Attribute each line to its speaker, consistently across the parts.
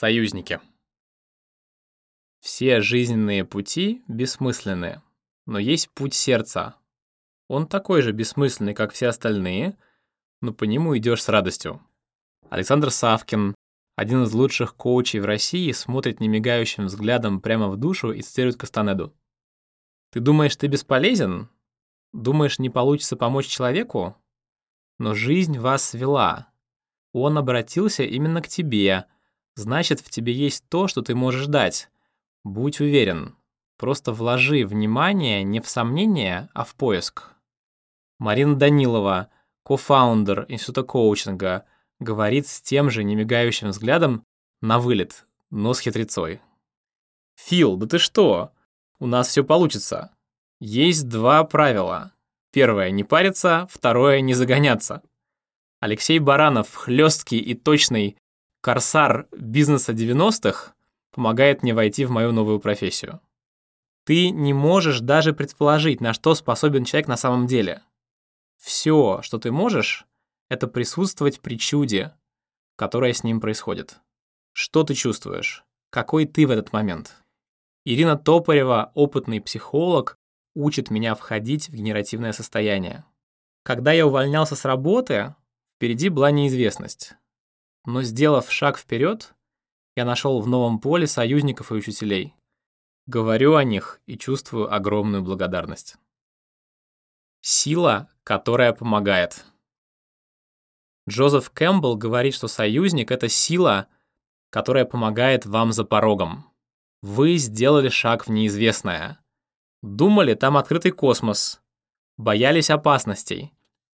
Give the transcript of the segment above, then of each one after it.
Speaker 1: Союзники. Все жизненные пути бессмысленны, но есть путь сердца. Он такой же бессмысленный, как все остальные, но по нему идешь с радостью. Александр Савкин, один из лучших коучей в России, смотрит немигающим взглядом прямо в душу и цитирует Кастанеду. «Ты думаешь, ты бесполезен? Думаешь, не получится помочь человеку? Но жизнь вас свела. Он обратился именно к тебе — Значит, в тебе есть то, что ты можешь дать. Будь уверен. Просто вложи внимание не в сомнение, а в поиск. Марина Данилова, кофаундер Института коучинга, говорит с тем же немигающим взглядом на вылет, но с хитрецой. «Фил, да ты что? У нас все получится. Есть два правила. Первое — не париться, второе — не загоняться». Алексей Баранов, хлесткий и точный, корсар бизнеса 90-х помогает мне войти в мою новую профессию. Ты не можешь даже предположить, на что способен человек на самом деле. Все, что ты можешь, это присутствовать при чуде, которое с ним происходит. Что ты чувствуешь? Какой ты в этот момент? Ирина Топорева, опытный психолог, учит меня входить в генеративное состояние. Когда я увольнялся с работы, впереди была неизвестность. Но сделав шаг вперед, я нашел в новом поле союзников и учителей. Говорю о них и чувствую огромную благодарность. Сила, которая помогает. Джозеф Кэмпбелл говорит, что союзник — это сила, которая помогает вам за порогом. Вы сделали шаг в неизвестное. Думали, там открытый космос. Боялись опасностей.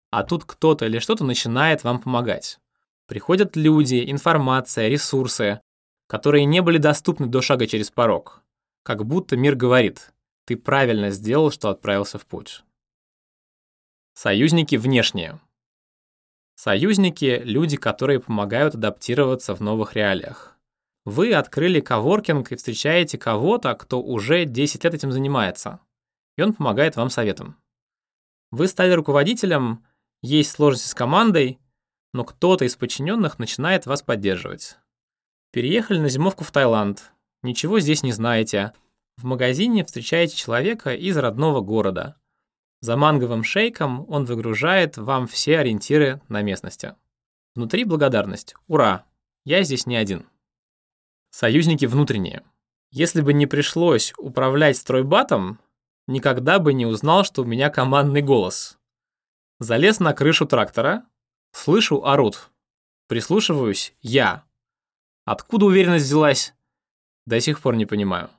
Speaker 1: А тут кто-то или что-то начинает вам помогать. Приходят люди, информация, ресурсы, которые не были доступны до шага через порог. Как будто мир говорит, ты правильно сделал, что отправился в путь. Союзники внешние. Союзники – люди, которые помогают адаптироваться в новых реалиях. Вы открыли коворкинг и встречаете кого-то, кто уже 10 лет этим занимается, и он помогает вам советом. Вы стали руководителем, есть сложности с командой, но кто-то из подчиненных начинает вас поддерживать. Переехали на зимовку в Таиланд, ничего здесь не знаете. В магазине встречаете человека из родного города. За манговым шейком он выгружает вам все ориентиры на местности. Внутри благодарность. Ура! Я здесь не один. Союзники внутренние. Если бы не пришлось управлять стройбатом, никогда бы не узнал, что у меня командный голос. Залез на крышу трактора, Слышу, орут. Прислушиваюсь, я. Откуда уверенность взялась? До сих пор не понимаю.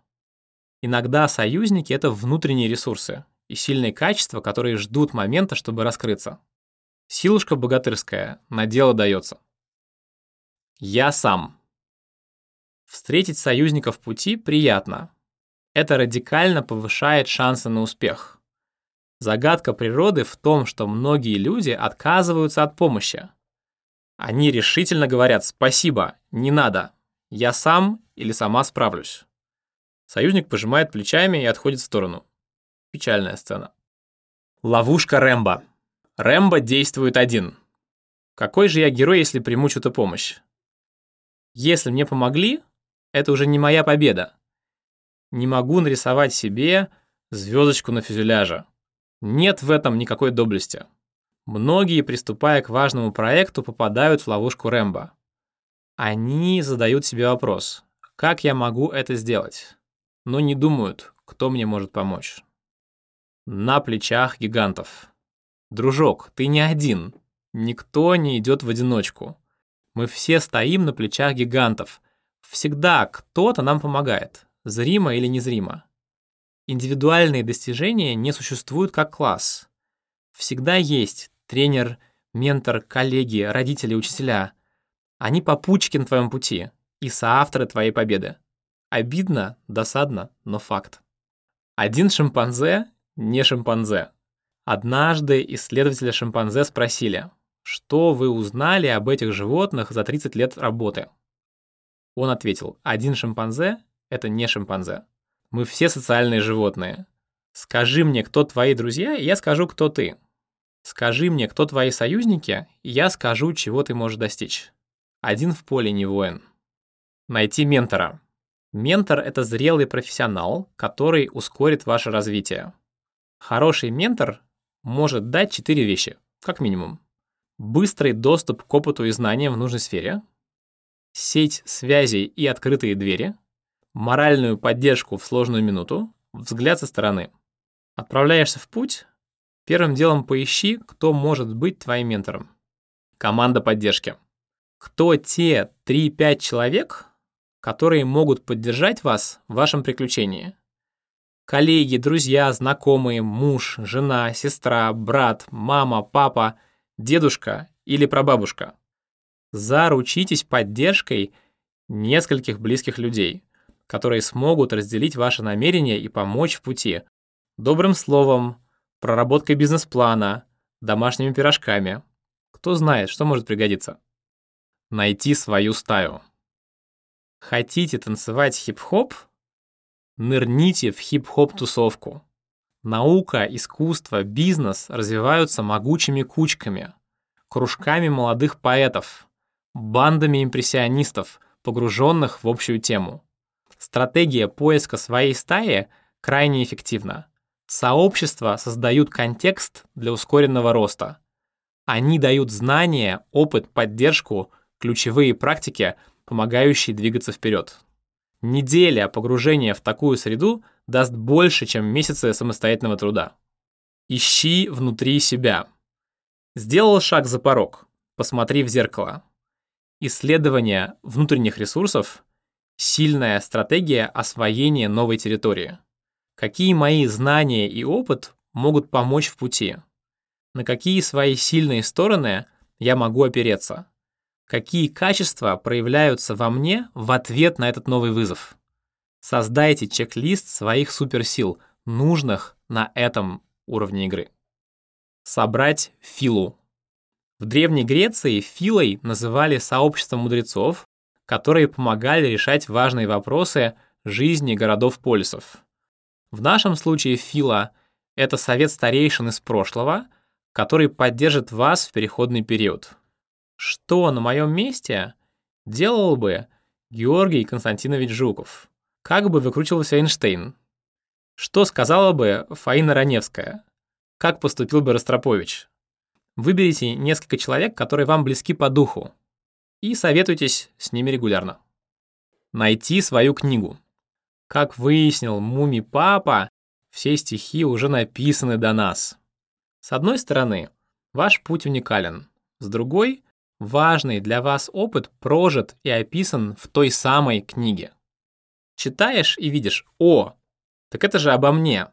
Speaker 1: Иногда союзники — это внутренние ресурсы и сильные качества, которые ждут момента, чтобы раскрыться. Силушка богатырская, на дело дается. Я сам. Встретить союзника в пути приятно. Это радикально повышает шансы на успех. Загадка природы в том, что многие люди отказываются от помощи. Они решительно говорят «спасибо, не надо, я сам или сама справлюсь». Союзник пожимает плечами и отходит в сторону. Печальная сцена. Ловушка Рэмбо. Рэмбо действует один. Какой же я герой, если приму чью-то помощь? Если мне помогли, это уже не моя победа. Не могу нарисовать себе звездочку на фюзеляже. Нет в этом никакой доблести. Многие, приступая к важному проекту, попадают в ловушку Рэмбо. Они задают себе вопрос, как я могу это сделать? Но не думают, кто мне может помочь. На плечах гигантов. Дружок, ты не один. Никто не идет в одиночку. Мы все стоим на плечах гигантов. Всегда кто-то нам помогает, зримо или незримо. Индивидуальные достижения не существуют как класс. Всегда есть тренер, ментор, коллеги, родители, учителя. Они попутчики на твоем пути и соавторы твоей победы. Обидно, досадно, но факт. Один шимпанзе не шимпанзе. Однажды исследователи шимпанзе спросили, что вы узнали об этих животных за 30 лет работы? Он ответил, один шимпанзе — это не шимпанзе. Мы все социальные животные. Скажи мне, кто твои друзья, и я скажу, кто ты. Скажи мне, кто твои союзники, и я скажу, чего ты можешь достичь. Один в поле не воин. Найти ментора. Ментор — это зрелый профессионал, который ускорит ваше развитие. Хороший ментор может дать четыре вещи, как минимум. Быстрый доступ к опыту и знаниям в нужной сфере, сеть связей и открытые двери, моральную поддержку в сложную минуту, взгляд со стороны. Отправляешься в путь, первым делом поищи, кто может быть твоим ментором. Команда поддержки. Кто те 3-5 человек, которые могут поддержать вас в вашем приключении? Коллеги, друзья, знакомые, муж, жена, сестра, брат, мама, папа, дедушка или прабабушка. Заручитесь поддержкой нескольких близких людей, которые смогут разделить ваши намерения и помочь в пути. Добрым словом, проработкой бизнес-плана, домашними пирожками. Кто знает, что может пригодиться. Найти свою стаю. Хотите танцевать хип-хоп? Нырните в хип-хоп-тусовку. Наука, искусство, бизнес развиваются могучими кучками, кружками молодых поэтов, бандами импрессионистов, погруженных в общую тему. Стратегия поиска своей стаи крайне эффективна. Сообщества создают контекст для ускоренного роста. Они дают знания, опыт, поддержку – ключевые практики, помогающие двигаться вперед. Неделя погружения в такую среду даст больше, чем месяцы самостоятельного труда. Ищи внутри себя. Сделал шаг за порог. Посмотри в зеркало. Исследование внутренних ресурсов – сильная стратегия освоения новой территории. Какие мои знания и опыт могут помочь в пути? На какие свои сильные стороны я могу опереться? какие качества проявляются во мне в ответ на этот новый вызов. Создайте чек-лист своих суперсил, нужных на этом уровне игры. Собрать филу. В Древней Греции филой называли сообщество мудрецов, которые помогали решать важные вопросы жизни городов-полисов. В нашем случае фила — это совет старейшин из прошлого, который поддержит вас в переходный период. Что на моем месте делал бы Георгий Константинович Жуков? Как бы выкручивался Эйнштейн? Что сказала бы Фаина Раневская? Как поступил бы Ростропович? Выберите несколько человек, которые вам близки по духу, и советуйтесь с ними регулярно. Найти свою книгу. Как выяснил Муми Папа, все стихи уже написаны до нас. С одной стороны, ваш путь уникален. С другой, Важный для вас опыт прожит и описан в той самой книге. Читаешь и видишь «О, так это же обо мне».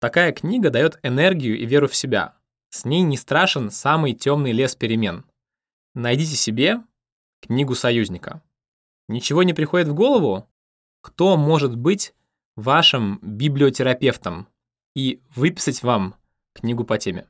Speaker 1: Такая книга дает энергию и веру в себя. С ней не страшен самый темный лес перемен. Найдите себе книгу союзника. Ничего не приходит в голову? Кто может быть вашим библиотерапевтом и выписать вам книгу по теме?